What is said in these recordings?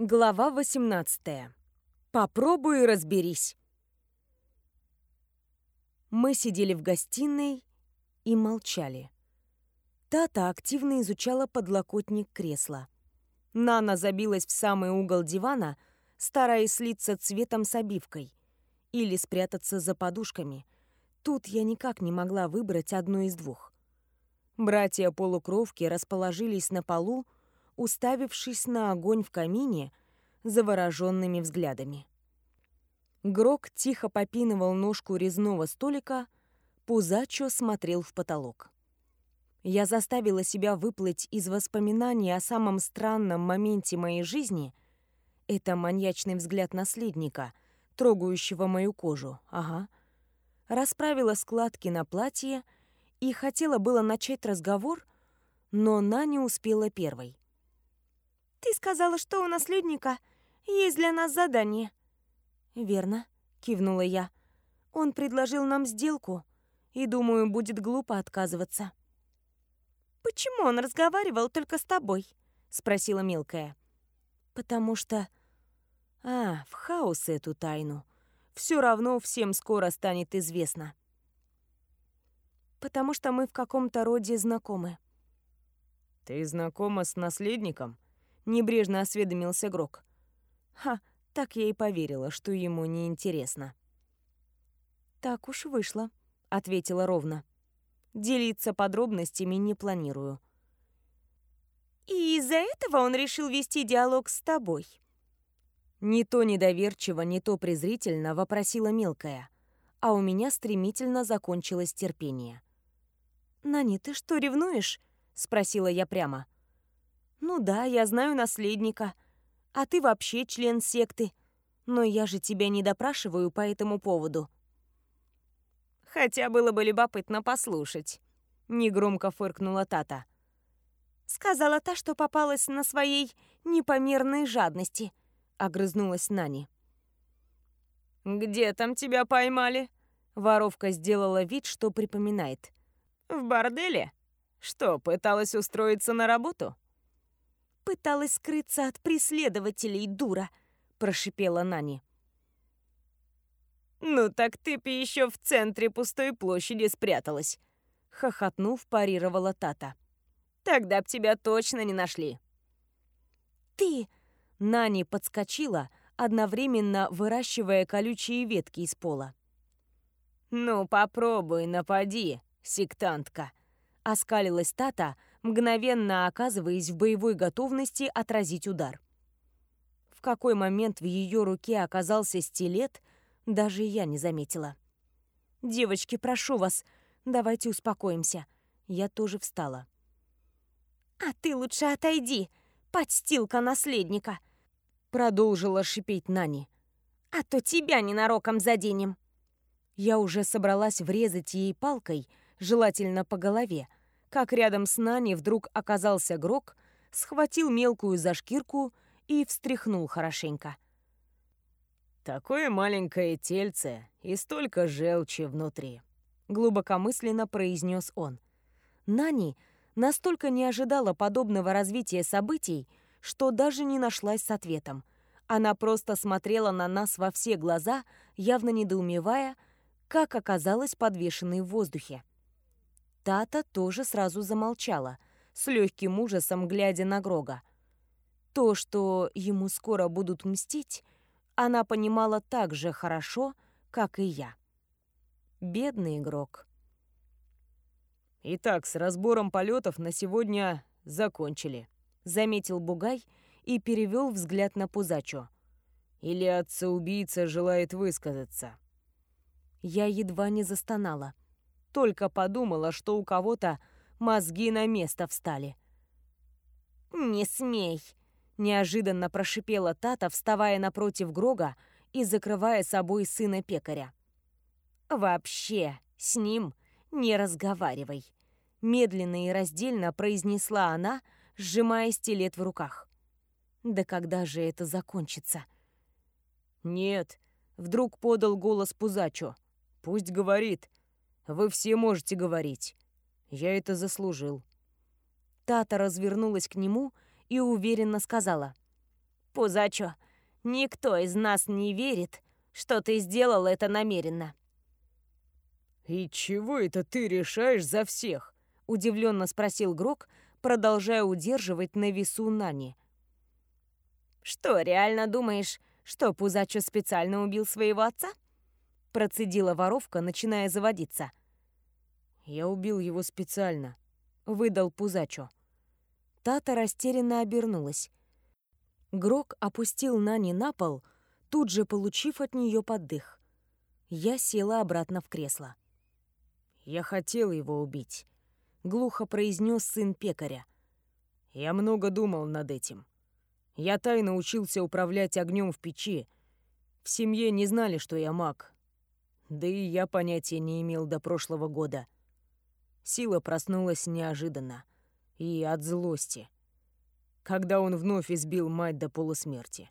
Глава 18. Попробуй разберись. Мы сидели в гостиной и молчали. Тата активно изучала подлокотник кресла. Нана забилась в самый угол дивана, стараясь слиться цветом с обивкой или спрятаться за подушками. Тут я никак не могла выбрать одну из двух. Братья-полукровки расположились на полу, уставившись на огонь в камине завороженными взглядами. Грок тихо попинывал ножку резного столика, Пузачо смотрел в потолок. Я заставила себя выплыть из воспоминаний о самом странном моменте моей жизни. Это маньячный взгляд наследника, трогающего мою кожу, ага. Расправила складки на платье и хотела было начать разговор, но Наня успела первой. «Ты сказала, что у наследника есть для нас задание». «Верно», — кивнула я. «Он предложил нам сделку, и, думаю, будет глупо отказываться». «Почему он разговаривал только с тобой?» — спросила мелкая. «Потому что...» «А, в хаос эту тайну. Все равно всем скоро станет известно». «Потому что мы в каком-то роде знакомы». «Ты знакома с наследником?» Небрежно осведомился Грок. Ха, так я и поверила, что ему не интересно. Так уж вышло, ответила ровно. Делиться подробностями не планирую. И из-за этого он решил вести диалог с тобой. Не то недоверчиво, не то презрительно вопросила мелкая, а у меня стремительно закончилось терпение. «Нани, ты что, ревнуешь?» — спросила я прямо. «Ну да, я знаю наследника. А ты вообще член секты. Но я же тебя не допрашиваю по этому поводу». «Хотя было бы любопытно послушать», — негромко фыркнула Тата. «Сказала та, что попалась на своей непомерной жадности», — огрызнулась Нани. «Где там тебя поймали?» Воровка сделала вид, что припоминает. «В борделе? Что, пыталась устроиться на работу?» Пыталась скрыться от преследователей, дура, прошипела Нани. Ну так ты бы еще в центре пустой площади спряталась, хохотнув, парировала Тата. Тогда б тебя точно не нашли. Ты, Нани подскочила, одновременно выращивая колючие ветки из пола. «Ну, попробуй, напади, сектантка!» Оскалилась Тата, мгновенно оказываясь в боевой готовности отразить удар. В какой момент в ее руке оказался стилет, даже я не заметила. «Девочки, прошу вас, давайте успокоимся». Я тоже встала. «А ты лучше отойди, подстилка наследника!» Продолжила шипеть Нани. «А то тебя ненароком заденем!» Я уже собралась врезать ей палкой, желательно по голове, как рядом с Нани вдруг оказался Грок, схватил мелкую за шкирку и встряхнул хорошенько. «Такое маленькое тельце и столько желчи внутри», — глубокомысленно произнес он. Нани настолько не ожидала подобного развития событий, что даже не нашлась с ответом. Она просто смотрела на нас во все глаза, явно недоумевая, как оказалась подвешенной в воздухе. Тата тоже сразу замолчала, с легким ужасом глядя на Грога. То, что ему скоро будут мстить, она понимала так же хорошо, как и я. Бедный игрок. «Итак, с разбором полетов на сегодня закончили», — заметил Бугай и перевел взгляд на Пузачо. «Или отца-убийца желает высказаться?» Я едва не застонала только подумала, что у кого-то мозги на место встали. «Не смей!» — неожиданно прошипела Тата, вставая напротив Грога и закрывая собой сына пекаря. «Вообще, с ним не разговаривай!» Медленно и раздельно произнесла она, сжимая стилет в руках. «Да когда же это закончится?» «Нет», — вдруг подал голос Пузачо. «Пусть говорит. Вы все можете говорить. Я это заслужил». Тата развернулась к нему и уверенно сказала. Пузачо, никто из нас не верит, что ты сделал это намеренно. «И чего это ты решаешь за всех?» — удивленно спросил Грок, продолжая удерживать на весу Нани. «Что, реально думаешь, что Пузачо специально убил своего отца?» Процедила воровка, начиная заводиться. «Я убил его специально», — выдал Пузачо. Тата растерянно обернулась. Грок опустил Нани на пол, тут же получив от нее поддых. Я села обратно в кресло. «Я хотел его убить», — глухо произнес сын пекаря. «Я много думал над этим. Я тайно учился управлять огнем в печи. В семье не знали, что я маг. Да и я понятия не имел до прошлого года. Сила проснулась неожиданно и от злости, когда он вновь избил мать до полусмерти.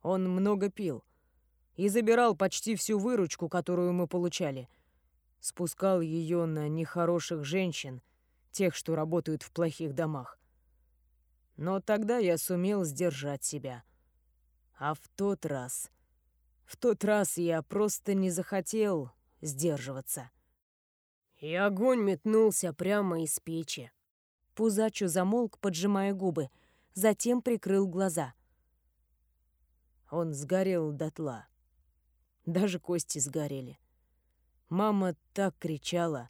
Он много пил и забирал почти всю выручку, которую мы получали — спускал ее на нехороших женщин, тех, что работают в плохих домах. Но тогда я сумел сдержать себя. А в тот раз... В тот раз я просто не захотел сдерживаться. И огонь метнулся прямо из печи. Пузачу замолк, поджимая губы, затем прикрыл глаза. Он сгорел дотла. Даже кости сгорели. Мама так кричала.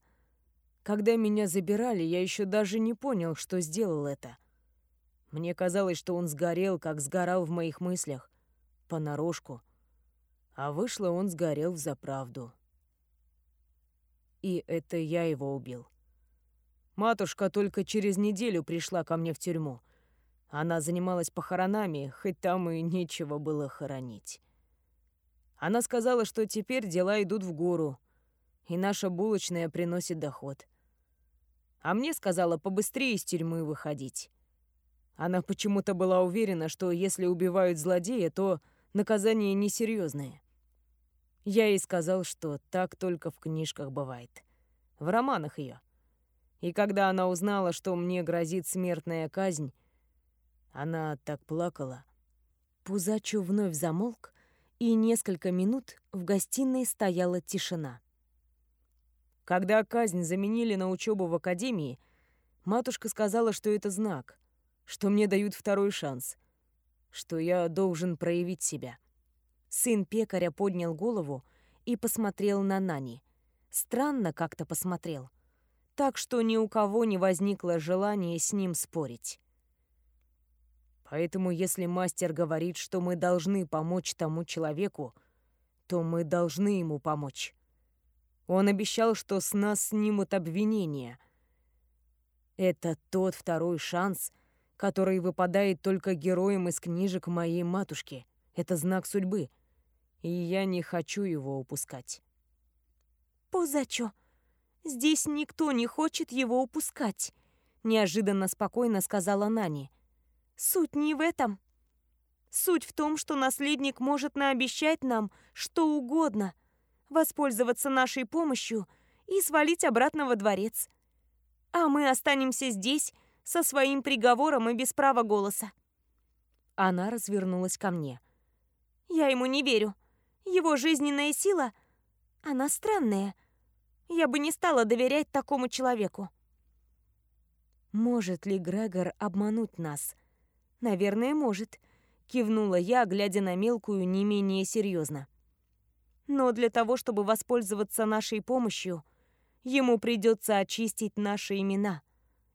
Когда меня забирали, я еще даже не понял, что сделал это. Мне казалось, что он сгорел, как сгорал в моих мыслях, понарошку. А вышло, он сгорел в заправду. И это я его убил. Матушка только через неделю пришла ко мне в тюрьму. Она занималась похоронами, хоть там и нечего было хоронить. Она сказала, что теперь дела идут в гору — и наша булочная приносит доход. А мне сказала побыстрее из тюрьмы выходить. Она почему-то была уверена, что если убивают злодея, то наказание несерьезное. Я ей сказал, что так только в книжках бывает. В романах ее. И когда она узнала, что мне грозит смертная казнь, она так плакала. Пузачу вновь замолк, и несколько минут в гостиной стояла тишина. Когда казнь заменили на учебу в академии, матушка сказала, что это знак, что мне дают второй шанс, что я должен проявить себя. Сын пекаря поднял голову и посмотрел на Нани. Странно как-то посмотрел. Так что ни у кого не возникло желания с ним спорить. Поэтому если мастер говорит, что мы должны помочь тому человеку, то мы должны ему помочь. Он обещал, что с нас снимут обвинения. Это тот второй шанс, который выпадает только героям из книжек моей матушки. Это знак судьбы, и я не хочу его упускать. «Пузачо, здесь никто не хочет его упускать», — неожиданно спокойно сказала Нани. «Суть не в этом. Суть в том, что наследник может наобещать нам что угодно, воспользоваться нашей помощью и свалить обратно во дворец. А мы останемся здесь со своим приговором и без права голоса. Она развернулась ко мне. Я ему не верю. Его жизненная сила, она странная. Я бы не стала доверять такому человеку. Может ли Грегор обмануть нас? Наверное, может, кивнула я, глядя на мелкую не менее серьезно. Но для того, чтобы воспользоваться нашей помощью, ему придется очистить наши имена.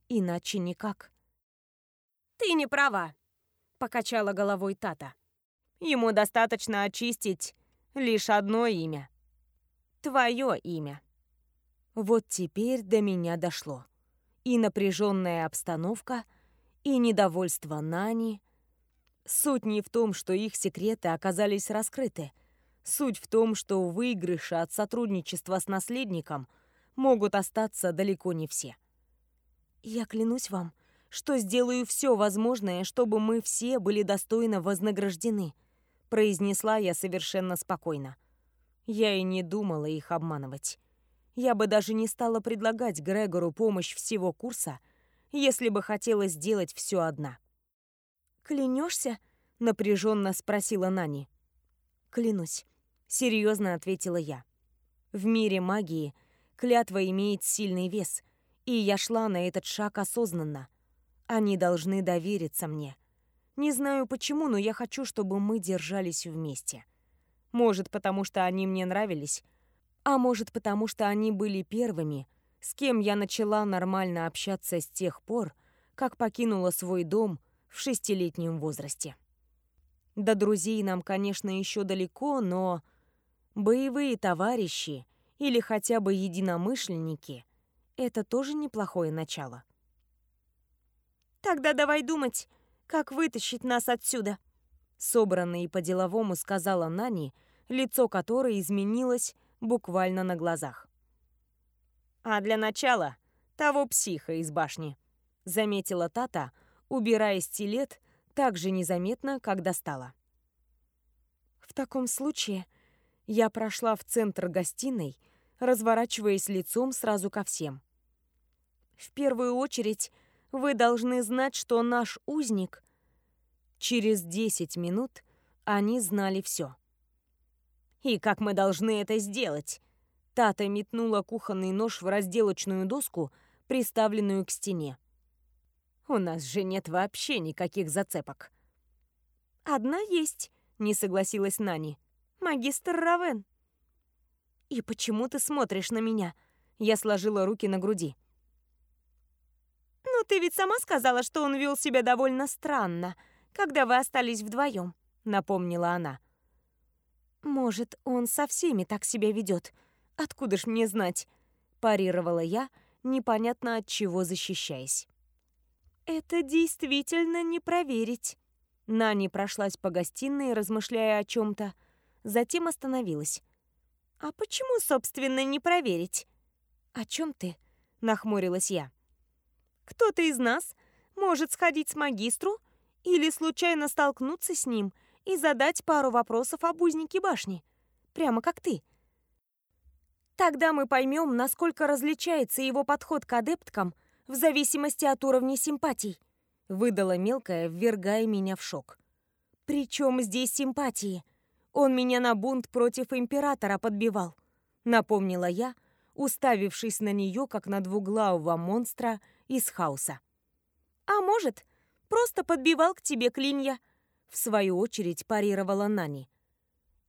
Иначе никак. «Ты не права», — покачала головой Тата. «Ему достаточно очистить лишь одно имя. Твое имя». Вот теперь до меня дошло. И напряженная обстановка, и недовольство Нани. Суть не в том, что их секреты оказались раскрыты — Суть в том, что выигрыши от сотрудничества с наследником могут остаться далеко не все. Я клянусь вам, что сделаю все возможное, чтобы мы все были достойно вознаграждены, произнесла я совершенно спокойно. Я и не думала их обманывать. Я бы даже не стала предлагать Грегору помощь всего курса, если бы хотела сделать все одна. Клянешься? — напряженно спросила Нани. «Клянусь», — серьезно ответила я. «В мире магии клятва имеет сильный вес, и я шла на этот шаг осознанно. Они должны довериться мне. Не знаю почему, но я хочу, чтобы мы держались вместе. Может, потому что они мне нравились, а может, потому что они были первыми, с кем я начала нормально общаться с тех пор, как покинула свой дом в шестилетнем возрасте. До друзей нам, конечно, еще далеко, но боевые товарищи или хотя бы единомышленники — это тоже неплохое начало. «Тогда давай думать, как вытащить нас отсюда», — собранно и по-деловому сказала Нани, лицо которой изменилось буквально на глазах. «А для начала того психа из башни», — заметила Тата, убирая стилет так же незаметно, как достала. В таком случае я прошла в центр гостиной, разворачиваясь лицом сразу ко всем. В первую очередь вы должны знать, что наш узник... Через десять минут они знали все. «И как мы должны это сделать?» Тата метнула кухонный нож в разделочную доску, приставленную к стене. У нас же нет вообще никаких зацепок. Одна есть, не согласилась Нани. Магистр Равен. И почему ты смотришь на меня? Я сложила руки на груди. Ну, ты ведь сама сказала, что он вел себя довольно странно, когда вы остались вдвоем, напомнила она. Может, он со всеми так себя ведет? Откуда ж мне знать? парировала я, непонятно от чего защищаясь. Это действительно не проверить. Нани прошлась по гостиной, размышляя о чем-то, затем остановилась. «А почему, собственно, не проверить?» «О чем ты?» — нахмурилась я. «Кто-то из нас может сходить с магистру или случайно столкнуться с ним и задать пару вопросов об узнике башни, прямо как ты. Тогда мы поймем, насколько различается его подход к адепткам в зависимости от уровня симпатий. Выдала мелкая, ввергая меня в шок. Причем здесь симпатии? Он меня на бунт против императора подбивал. Напомнила я, уставившись на нее, как на двуглавого монстра из хаоса. А может, просто подбивал к тебе клинья? В свою очередь парировала Нани.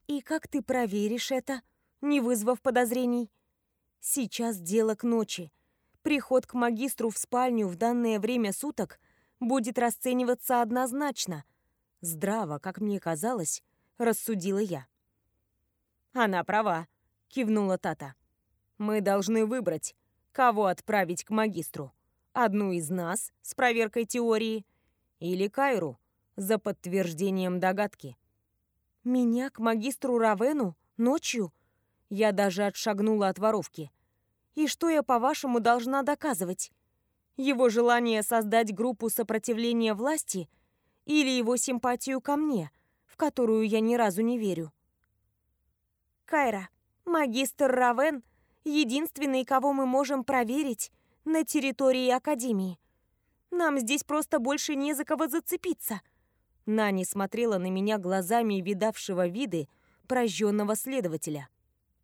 И как ты проверишь это, не вызвав подозрений? Сейчас дело к ночи. Приход к магистру в спальню в данное время суток будет расцениваться однозначно. Здраво, как мне казалось, рассудила я. «Она права», — кивнула Тата. «Мы должны выбрать, кого отправить к магистру. Одну из нас с проверкой теории или Кайру за подтверждением догадки». «Меня к магистру Равену? Ночью?» Я даже отшагнула от воровки. «И что я, по-вашему, должна доказывать? Его желание создать группу сопротивления власти или его симпатию ко мне, в которую я ни разу не верю. Кайра, магистр Равен — единственный, кого мы можем проверить на территории Академии. Нам здесь просто больше не за кого зацепиться. Нани смотрела на меня глазами видавшего виды прожженного следователя.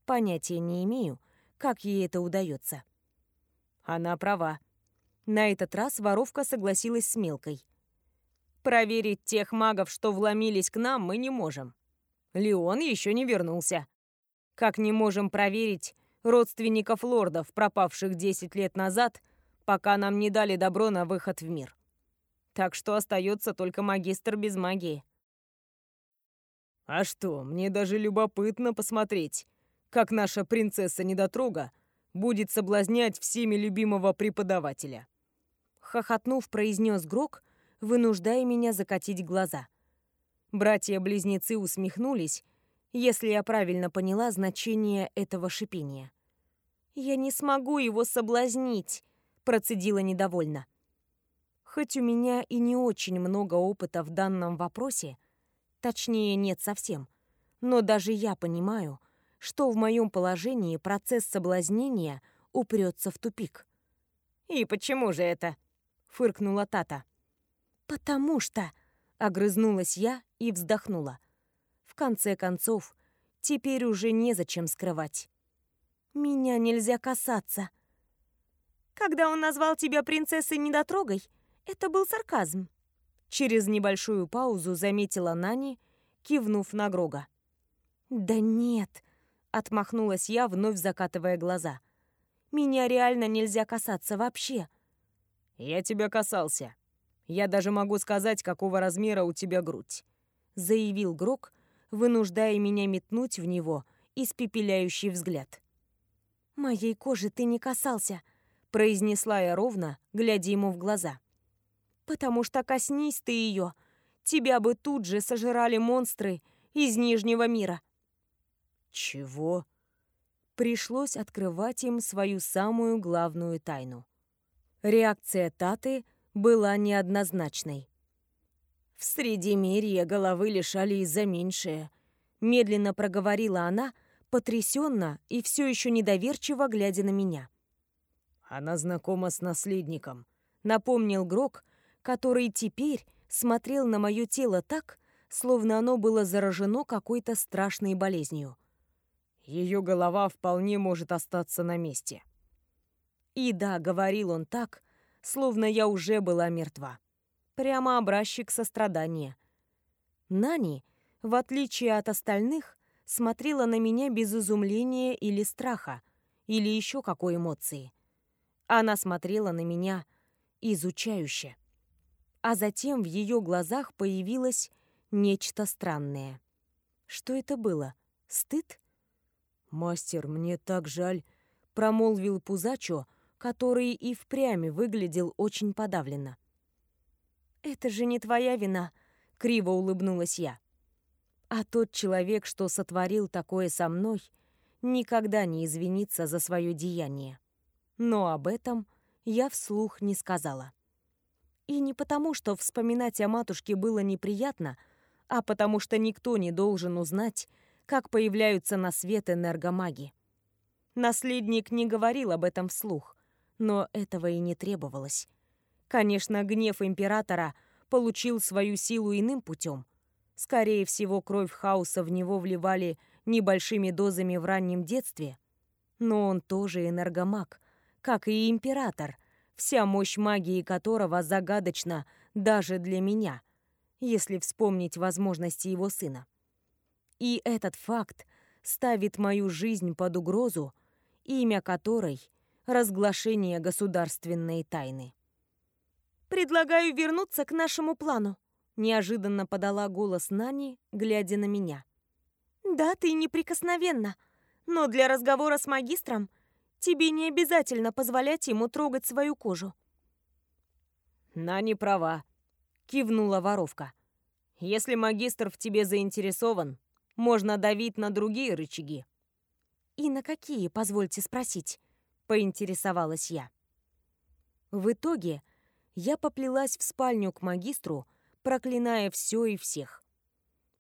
Понятия не имею, как ей это удается. Она права. На этот раз воровка согласилась с мелкой. Проверить тех магов, что вломились к нам, мы не можем. Леон еще не вернулся. Как не можем проверить родственников лордов, пропавших 10 лет назад, пока нам не дали добро на выход в мир. Так что остается только магистр без магии. А что, мне даже любопытно посмотреть, как наша принцесса-недотрога будет соблазнять всеми любимого преподавателя хохотнув, произнес Грок, вынуждая меня закатить глаза. Братья-близнецы усмехнулись, если я правильно поняла значение этого шипения. «Я не смогу его соблазнить», — процедила недовольно. Хоть у меня и не очень много опыта в данном вопросе, точнее, нет совсем, но даже я понимаю, что в моем положении процесс соблазнения упрется в тупик. «И почему же это?» фыркнула Тата. «Потому что...» — Огрызнулась я и вздохнула. В конце концов, теперь уже незачем скрывать. Меня нельзя касаться. Когда он назвал тебя принцессой недотрогой, это был сарказм. Через небольшую паузу заметила Нани, кивнув на Грога. «Да нет», — отмахнулась я, вновь закатывая глаза. «Меня реально нельзя касаться вообще». «Я тебя касался. Я даже могу сказать, какого размера у тебя грудь», — заявил Грог, вынуждая меня метнуть в него испепеляющий взгляд. «Моей кожи ты не касался», — произнесла я ровно, глядя ему в глаза. «Потому что коснись ты ее, тебя бы тут же сожрали монстры из Нижнего мира». «Чего?» Пришлось открывать им свою самую главную тайну. Реакция Таты была неоднозначной. «В Средимирье головы лишали из-за меньшее», — медленно проговорила она, потрясенно и все еще недоверчиво глядя на меня. «Она знакома с наследником», — напомнил Грок, который теперь смотрел на мое тело так, словно оно было заражено какой-то страшной болезнью. Ее голова вполне может остаться на месте. И да, говорил он так, словно я уже была мертва. Прямо образчик сострадания. Нани, в отличие от остальных, смотрела на меня без изумления или страха, или еще какой эмоции. Она смотрела на меня изучающе. А затем в ее глазах появилось нечто странное. Что это было? Стыд? «Мастер, мне так жаль», — промолвил Пузачо, который и впрямь выглядел очень подавленно. «Это же не твоя вина», — криво улыбнулась я. А тот человек, что сотворил такое со мной, никогда не извинится за свое деяние. Но об этом я вслух не сказала. И не потому, что вспоминать о матушке было неприятно, а потому что никто не должен узнать, как появляются на свет энергомаги. Наследник не говорил об этом вслух, но этого и не требовалось. Конечно, гнев императора получил свою силу иным путем, Скорее всего, кровь хаоса в него вливали небольшими дозами в раннем детстве. Но он тоже энергомаг, как и император, вся мощь магии которого загадочна даже для меня, если вспомнить возможности его сына. И этот факт ставит мою жизнь под угрозу, имя которой — разглашение государственной тайны. «Предлагаю вернуться к нашему плану», Неожиданно подала голос Нани, глядя на меня. «Да, ты неприкосновенна, но для разговора с магистром тебе не обязательно позволять ему трогать свою кожу». «Нани права», — кивнула воровка. «Если магистр в тебе заинтересован, можно давить на другие рычаги». «И на какие, позвольте спросить?» — поинтересовалась я. В итоге я поплелась в спальню к магистру, проклиная все и всех.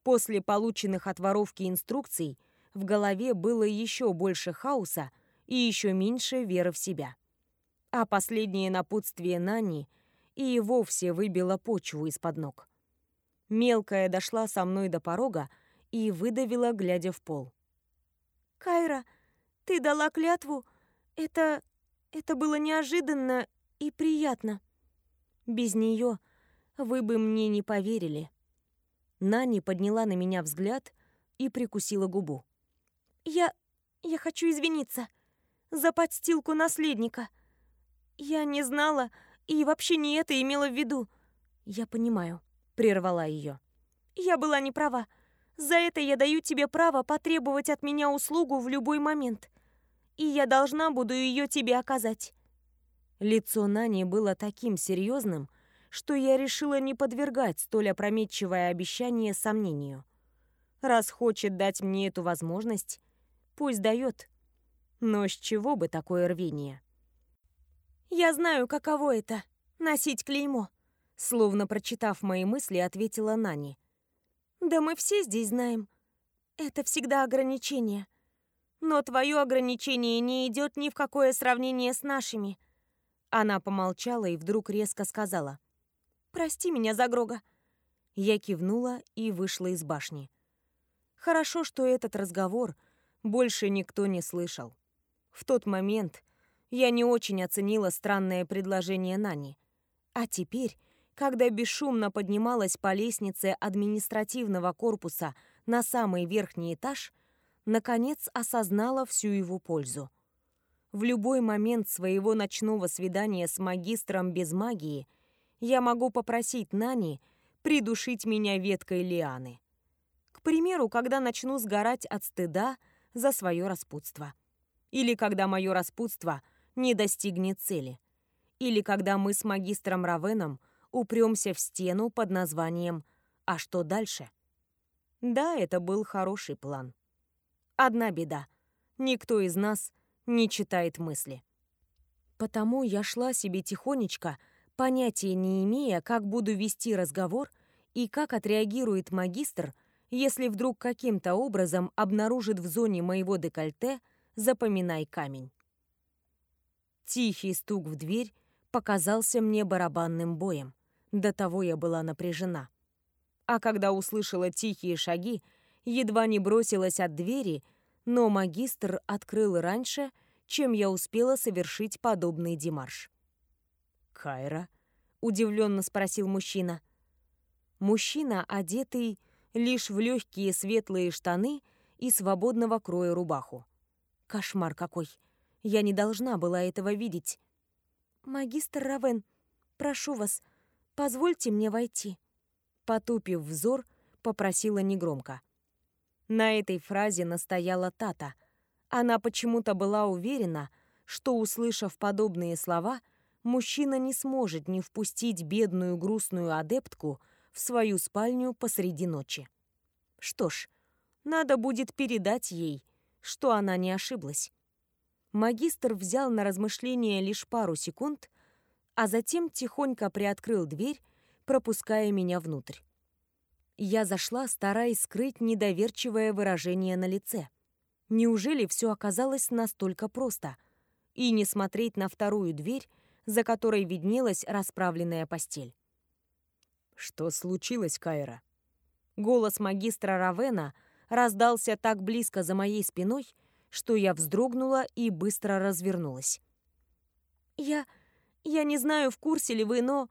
После полученных от воровки инструкций в голове было еще больше хаоса и еще меньше веры в себя. А последнее напутствие Нани и вовсе выбило почву из-под ног. Мелкая дошла со мной до порога и выдавила, глядя в пол. «Кайра, ты дала клятву? Это... это было неожиданно и приятно». Без нее вы бы мне не поверили». Нани подняла на меня взгляд и прикусила губу. «Я... я хочу извиниться за подстилку наследника. Я не знала и вообще не это имела в виду». «Я понимаю», — прервала ее. «Я была не права. За это я даю тебе право потребовать от меня услугу в любой момент. И я должна буду ее тебе оказать». Лицо Нани было таким серьезным, что я решила не подвергать столь опрометчивое обещание сомнению. Раз хочет дать мне эту возможность, пусть дает. Но с чего бы такое рвение? «Я знаю, каково это — носить клеймо», словно прочитав мои мысли, ответила Нани. «Да мы все здесь знаем. Это всегда ограничение. Но твое ограничение не идет ни в какое сравнение с нашими». Она помолчала и вдруг резко сказала. Прости меня за Грога. Я кивнула и вышла из башни. Хорошо, что этот разговор больше никто не слышал. В тот момент я не очень оценила странное предложение Нани. А теперь, когда бесшумно поднималась по лестнице административного корпуса на самый верхний этаж, наконец осознала всю его пользу. В любой момент своего ночного свидания с магистром без магии я могу попросить Нани придушить меня веткой лианы. К примеру, когда начну сгорать от стыда за свое распутство. Или когда мое распутство не достигнет цели. Или когда мы с магистром Равеном упремся в стену под названием «А что дальше?». Да, это был хороший план. Одна беда. Никто из нас не читает мысли. Потому я шла себе тихонечко, понятия не имея, как буду вести разговор и как отреагирует магистр, если вдруг каким-то образом обнаружит в зоне моего декольте «Запоминай камень». Тихий стук в дверь показался мне барабанным боем. До того я была напряжена. А когда услышала тихие шаги, едва не бросилась от двери но магистр открыл раньше, чем я успела совершить подобный демарш. «Кайра?» — удивленно спросил мужчина. Мужчина, одетый лишь в легкие светлые штаны и свободного кроя рубаху. Кошмар какой! Я не должна была этого видеть. «Магистр Равен, прошу вас, позвольте мне войти». Потупив взор, попросила негромко. На этой фразе настояла Тата. Она почему-то была уверена, что, услышав подобные слова, мужчина не сможет не впустить бедную грустную адептку в свою спальню посреди ночи. Что ж, надо будет передать ей, что она не ошиблась. Магистр взял на размышление лишь пару секунд, а затем тихонько приоткрыл дверь, пропуская меня внутрь. Я зашла, стараясь скрыть недоверчивое выражение на лице. Неужели все оказалось настолько просто? И не смотреть на вторую дверь, за которой виднелась расправленная постель. «Что случилось, Кайра?» Голос магистра Равена раздался так близко за моей спиной, что я вздрогнула и быстро развернулась. «Я... я не знаю, в курсе ли вы, но...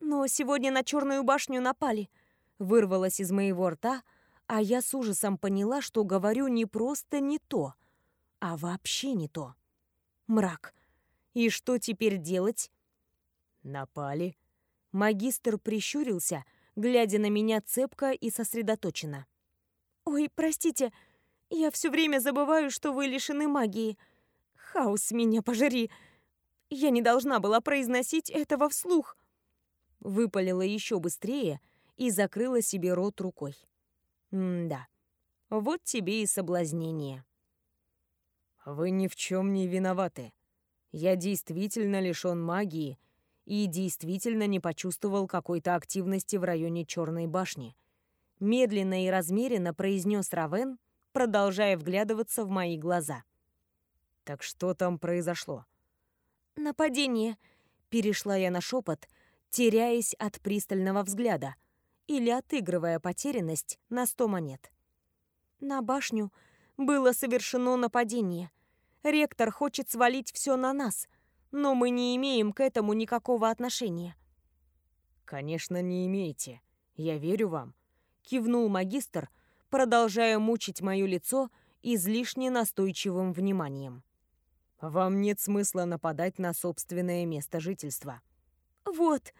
но сегодня на Черную башню напали вырвалось из моего рта, а я с ужасом поняла, что говорю не просто не то, а вообще не то. Мрак. И что теперь делать? Напали. Магистр прищурился, глядя на меня цепко и сосредоточенно. «Ой, простите, я все время забываю, что вы лишены магии. Хаос меня пожари. Я не должна была произносить этого вслух». Выпалила еще быстрее, и закрыла себе рот рукой. М-да, вот тебе и соблазнение. Вы ни в чем не виноваты. Я действительно лишён магии и действительно не почувствовал какой-то активности в районе Черной башни. Медленно и размеренно произнес Равен, продолжая вглядываться в мои глаза. Так что там произошло? Нападение. Перешла я на шепот, теряясь от пристального взгляда — или отыгрывая потерянность на сто монет. На башню было совершено нападение. Ректор хочет свалить все на нас, но мы не имеем к этому никакого отношения. «Конечно, не имеете. Я верю вам», — кивнул магистр, продолжая мучить мое лицо излишне настойчивым вниманием. «Вам нет смысла нападать на собственное место жительства». «Вот,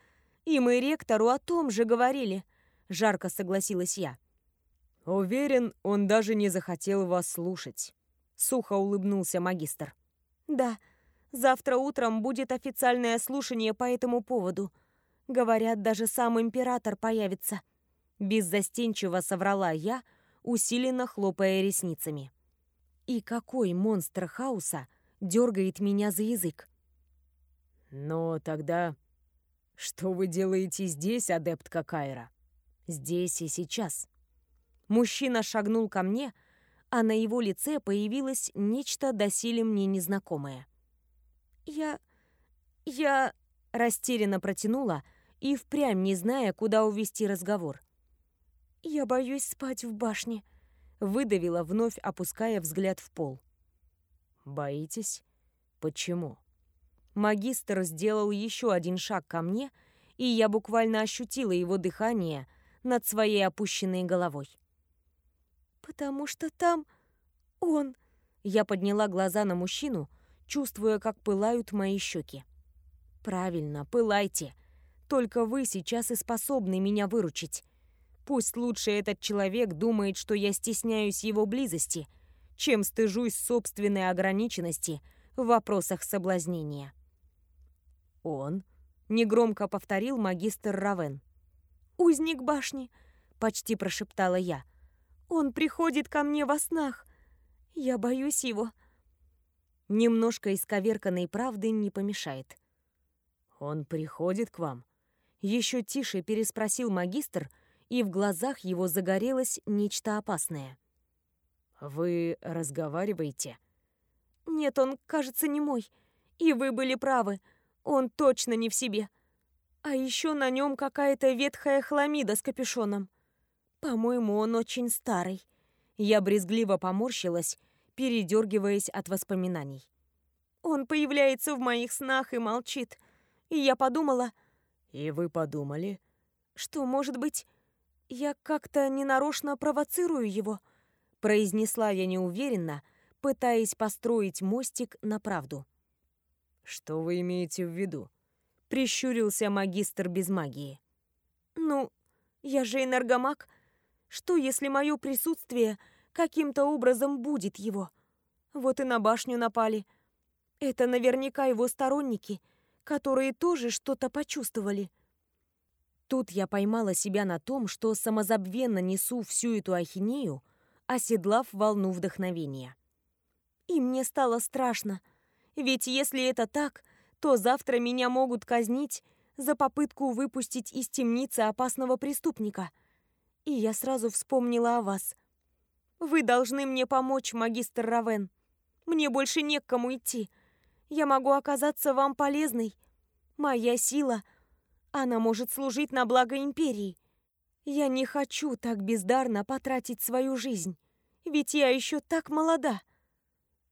и мы ректору о том же говорили жарко согласилась я. Уверен, он даже не захотел вас слушать. Сухо улыбнулся магистр. Да, завтра утром будет официальное слушание по этому поводу. Говорят, даже сам император появится. Беззастенчиво соврала я, усиленно хлопая ресницами. И какой монстр хаоса дергает меня за язык? Но тогда что вы делаете здесь, адептка Кайра? Здесь и сейчас. Мужчина шагнул ко мне, а на его лице появилось нечто доселе мне незнакомое. «Я... я...» растерянно протянула и впрямь не зная, куда увести разговор. «Я боюсь спать в башне», — выдавила, вновь опуская взгляд в пол. «Боитесь? Почему?» Магистр сделал еще один шаг ко мне, и я буквально ощутила его дыхание над своей опущенной головой. «Потому что там он...» Я подняла глаза на мужчину, чувствуя, как пылают мои щеки. «Правильно, пылайте. Только вы сейчас и способны меня выручить. Пусть лучше этот человек думает, что я стесняюсь его близости, чем стыжусь собственной ограниченности в вопросах соблазнения». «Он?» — негромко повторил магистр Равен. «Узник башни», — почти прошептала я. «Он приходит ко мне во снах. Я боюсь его». Немножко исковерканной правды не помешает. «Он приходит к вам?» Еще тише переспросил магистр, и в глазах его загорелось нечто опасное. «Вы разговариваете?» «Нет, он, кажется, не мой. И вы были правы. Он точно не в себе. А еще на нем какая-то ветхая хламида с капюшоном. По-моему, он очень старый. Я брезгливо поморщилась, передергиваясь от воспоминаний. Он появляется в моих снах и молчит. И я подумала... И вы подумали? Что, может быть, я как-то ненарочно провоцирую его? Произнесла я неуверенно, пытаясь построить мостик на правду. «Что вы имеете в виду?» — прищурился магистр без магии. «Ну, я же энергомаг. Что, если мое присутствие каким-то образом будет его? Вот и на башню напали. Это наверняка его сторонники, которые тоже что-то почувствовали». Тут я поймала себя на том, что самозабвенно несу всю эту ахинею, оседлав волну вдохновения. И мне стало страшно — ведь если это так, то завтра меня могут казнить за попытку выпустить из темницы опасного преступника. И я сразу вспомнила о вас. Вы должны мне помочь, магистр Равен. Мне больше не к кому идти. Я могу оказаться вам полезной. Моя сила, она может служить на благо империи. Я не хочу так бездарно потратить свою жизнь, ведь я еще так молода.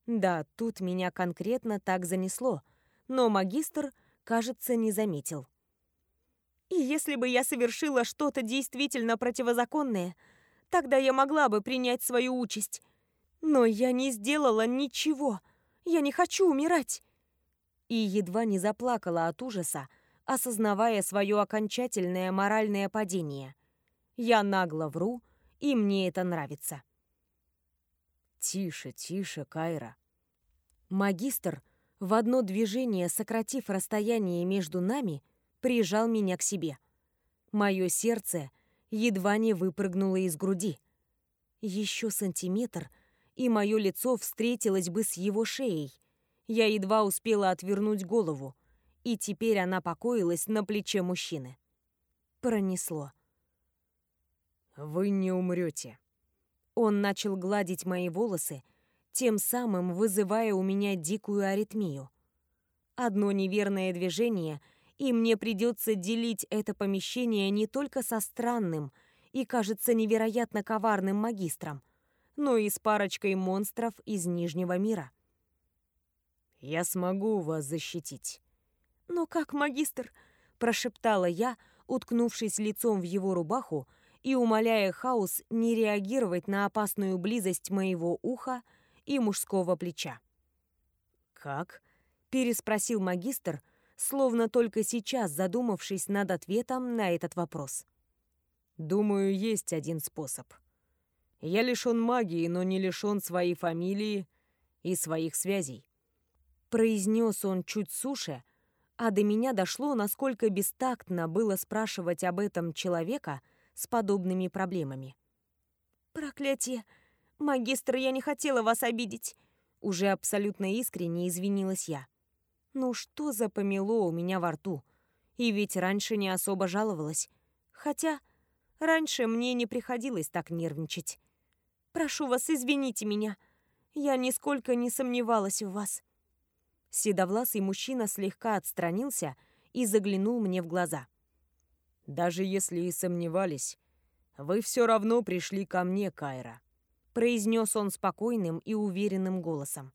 Да, тут меня конкретно так занесло, но магистр, кажется, не заметил. И если бы я совершила что-то действительно противозаконное, тогда я могла бы принять свою участь. Но я не сделала ничего. Я не хочу умирать. И едва не заплакала от ужаса, осознавая свое окончательное моральное падение. Я нагло вру, и мне это нравится. «Тише, тише, Кайра». Магистр, в одно движение сократив расстояние между нами, прижал меня к себе. Мое сердце едва не выпрыгнуло из груди. Еще сантиметр, и мое лицо встретилось бы с его шеей. Я едва успела отвернуть голову, и теперь она покоилась на плече мужчины. Пронесло. «Вы не умрете», он начал гладить мои волосы, тем самым вызывая у меня дикую аритмию. Одно неверное движение, и мне придется делить это помещение не только со странным и, кажется, невероятно коварным магистром, но и с парочкой монстров из Нижнего мира. «Я смогу вас защитить». «Но как, магистр?» – прошептала я, уткнувшись лицом в его рубаху и умоляя хаос не реагировать на опасную близость моего уха и мужского плеча. «Как?» – переспросил магистр, словно только сейчас задумавшись над ответом на этот вопрос. «Думаю, есть один способ. Я лишён магии, но не лишён своей фамилии и своих связей». Произнес он чуть суше, а до меня дошло, насколько бестактно было спрашивать об этом человека – с подобными проблемами. «Проклятие! Магистр, я не хотела вас обидеть!» Уже абсолютно искренне извинилась я. Ну что за помело у меня во рту? И ведь раньше не особо жаловалась. Хотя раньше мне не приходилось так нервничать. «Прошу вас, извините меня. Я нисколько не сомневалась в вас». Седовласый мужчина слегка отстранился и заглянул мне в глаза. Даже если и сомневались, вы все равно пришли ко мне, Кайра», — произнес он спокойным и уверенным голосом.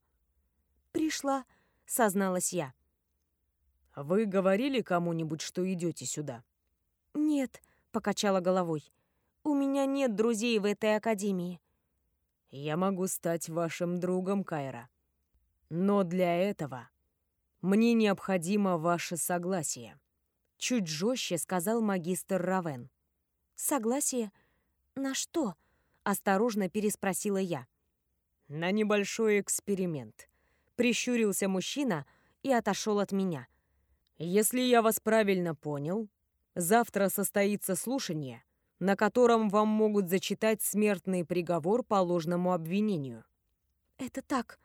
«Пришла», — созналась я. «Вы говорили кому-нибудь, что идете сюда?» «Нет», — покачала головой. «У меня нет друзей в этой академии». «Я могу стать вашим другом, Кайра. Но для этого мне необходимо ваше согласие», — чуть жестче сказал магистр Равен. «Согласие? На что?» — осторожно переспросила я. «На небольшой эксперимент», — прищурился мужчина и отошел от меня. «Если я вас правильно понял, завтра состоится слушание, на котором вам могут зачитать смертный приговор по ложному обвинению». «Это так.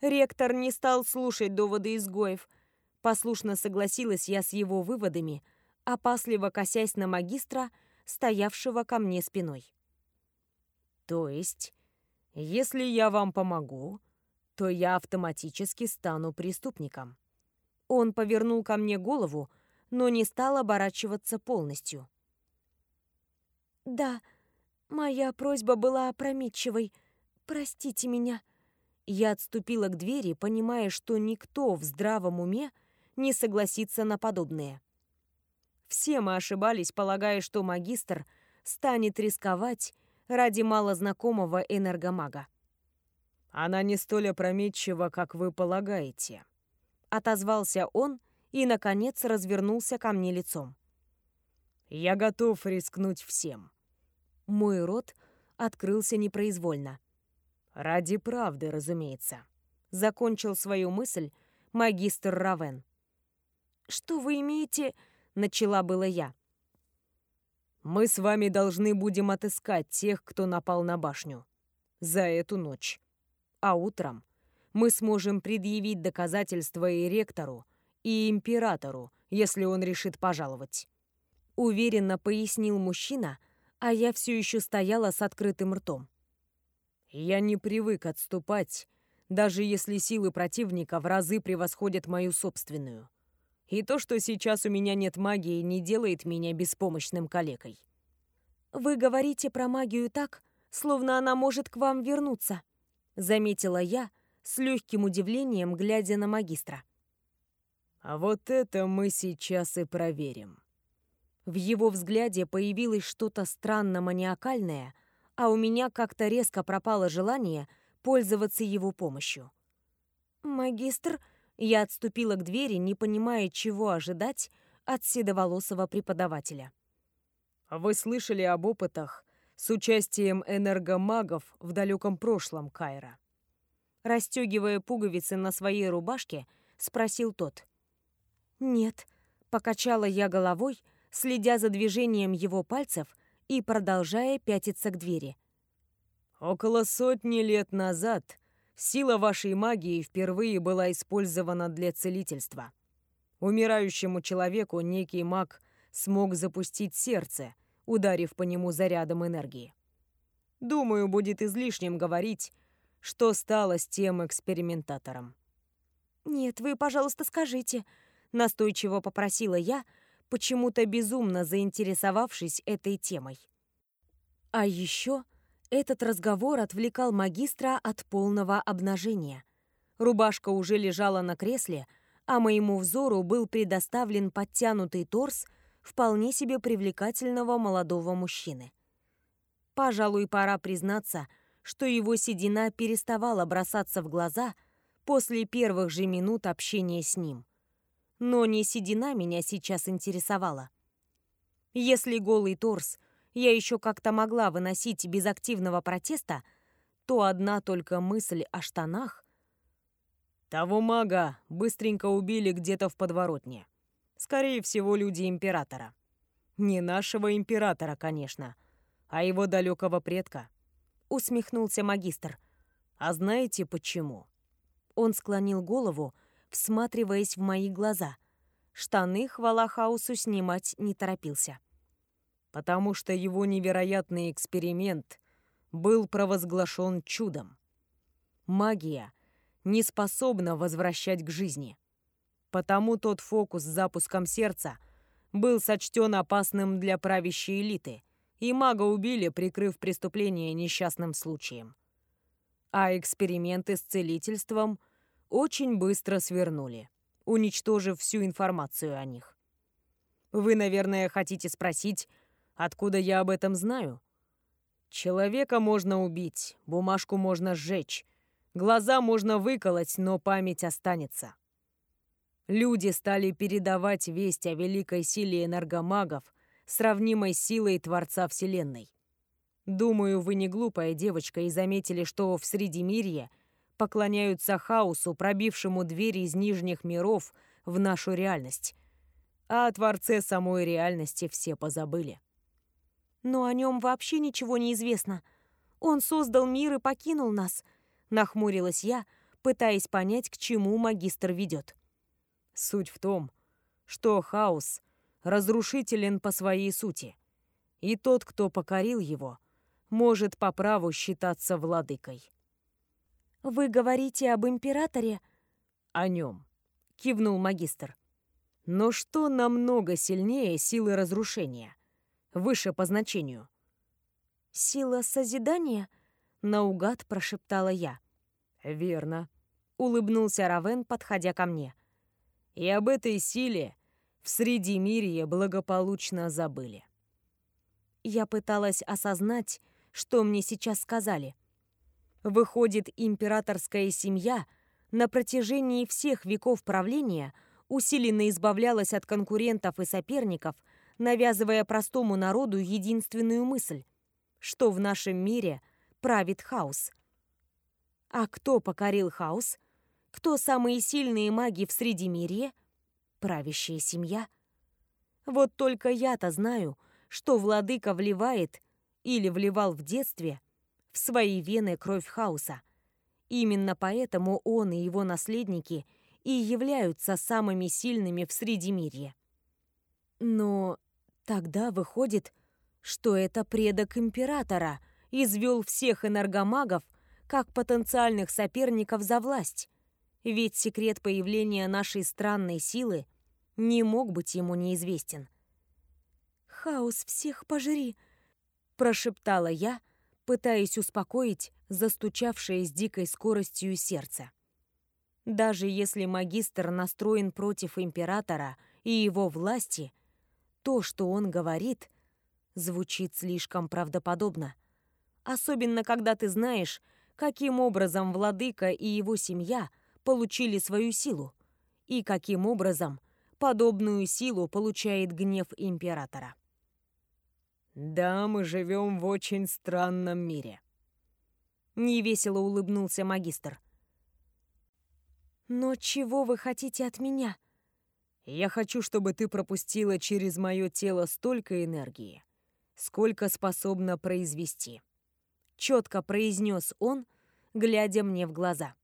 Ректор не стал слушать доводы изгоев». Послушно согласилась я с его выводами, опасливо косясь на магистра, стоявшего ко мне спиной. «То есть, если я вам помогу, то я автоматически стану преступником?» Он повернул ко мне голову, но не стал оборачиваться полностью. «Да, моя просьба была опрометчивой. Простите меня». Я отступила к двери, понимая, что никто в здравом уме не согласится на подобное. Все мы ошибались, полагая, что магистр станет рисковать ради малознакомого энергомага. «Она не столь опрометчива, как вы полагаете», отозвался он и, наконец, развернулся ко мне лицом. «Я готов рискнуть всем». Мой рот открылся непроизвольно. «Ради правды, разумеется», — закончил свою мысль магистр Равен. «Что вы имеете?» — начала было я. «Мы с вами должны будем отыскать тех, кто напал на башню. За эту ночь. А утром мы сможем предъявить доказательства и ректору, и императору, если он решит пожаловать. Уверенно пояснил мужчина, а я все еще стояла с открытым ртом. Я не привык отступать, даже если силы противника в разы превосходят мою собственную. И то, что сейчас у меня нет магии, не делает меня беспомощным калекой. «Вы говорите про магию так, словно она может к вам вернуться», — заметила я, — с легким удивлением, глядя на магистра. «А вот это мы сейчас и проверим». В его взгляде появилось что-то странно маниакальное, а у меня как-то резко пропало желание пользоваться его помощью. «Магистр...» Я отступила к двери, не понимая, чего ожидать от седоволосого преподавателя. «Вы слышали об опытах с участием энергомагов в далеком прошлом, Кайра?» расстегивая пуговицы на своей рубашке, спросил тот. «Нет», — покачала я головой, следя за движением его пальцев и продолжая пятиться к двери. «Около сотни лет назад сила вашей магии впервые была использована для целительства. Умирающему человеку некий маг смог запустить сердце, ударив по нему зарядом энергии. Думаю, будет излишним говорить, что стало с тем экспериментатором. «Нет, вы, пожалуйста, скажите», — настойчиво попросила я, почему-то безумно заинтересовавшись этой темой. А еще этот разговор отвлекал магистра от полного обнажения. Рубашка уже лежала на кресле, а моему взору был предоставлен подтянутый торс вполне себе привлекательного молодого мужчины. Пожалуй, пора признаться — что его седина переставала бросаться в глаза после первых же минут общения с ним. Но не седина меня сейчас интересовала. Если голый торс я еще как-то могла выносить без активного протеста, то одна только мысль о штанах... Того мага быстренько убили где-то в подворотне. Скорее всего, люди императора. Не нашего императора, конечно, а его далекого предка усмехнулся магистр. А знаете почему? Он склонил голову, всматриваясь в мои глаза. Штаны, хвала хаосу, снимать не торопился. Потому что его невероятный эксперимент был провозглашен чудом. Магия не способна возвращать к жизни. Потому тот фокус с запуском сердца был сочтен опасным для правящей элиты, и мага убили, прикрыв преступление несчастным случаем. А эксперименты с целительством очень быстро свернули, уничтожив всю информацию о них. Вы, наверное, хотите спросить, откуда я об этом знаю? Человека можно убить, бумажку можно сжечь, глаза можно выколоть, но память останется. Люди стали передавать весть о великой силе энергомагов, сравнимой силой Творца Вселенной. Думаю, вы не глупая девочка и заметили, что в Средимирье поклоняются хаосу, пробившему двери из нижних миров в нашу реальность а о Творце самой реальности все позабыли. Но о нем вообще ничего не известно. Он создал мир и покинул нас, нахмурилась я, пытаясь понять, к чему магистр ведет. Суть в том, что хаос разрушителен по своей сути, и тот, кто покорил его, может по праву считаться владыкой. «Вы говорите об императоре?» «О нем», — кивнул магистр. Но что намного сильнее силы разрушения? Выше по значению. «Сила созидания?» — наугад прошептала я. «Верно», — улыбнулся Равен, подходя ко мне. «И об этой силе в Средимирье благополучно забыли». Я пыталась осознать, что мне сейчас сказали. Выходит, императорская семья на протяжении всех веков правления — усиленно избавлялась от конкурентов и соперников, навязывая простому народу единственную мысль, что в нашем мире правит хаос. А кто покорил хаос? Кто самые сильные маги в Средимирье? Правящая семья. Вот только я-то знаю, что владыка вливает или вливал в детстве в свои вены кровь хаоса. Именно поэтому он и его наследники – и являются самыми сильными в Средимирье. Но тогда выходит, что это предок императора извел всех энергомагов как потенциальных соперников за власть, ведь секрет появления нашей странной силы не мог быть ему неизвестен. «Хаос всех пожри!» – прошептала я, пытаясь успокоить застучавшее с дикой скоростью сердце. Даже если магистр настроен против императора и его власти, то, что он говорит, звучит слишком правдоподобно. Особенно, когда ты знаешь, каким образом владыка и его семья получили свою силу, и каким образом подобную силу получает гнев императора. «Да, мы живем в очень странном мире», — невесело улыбнулся магистр. «Но чего вы хотите от меня?» «Я хочу, чтобы ты пропустила через мое тело столько энергии, сколько способна произвести», — четко произнес он, глядя мне в глаза.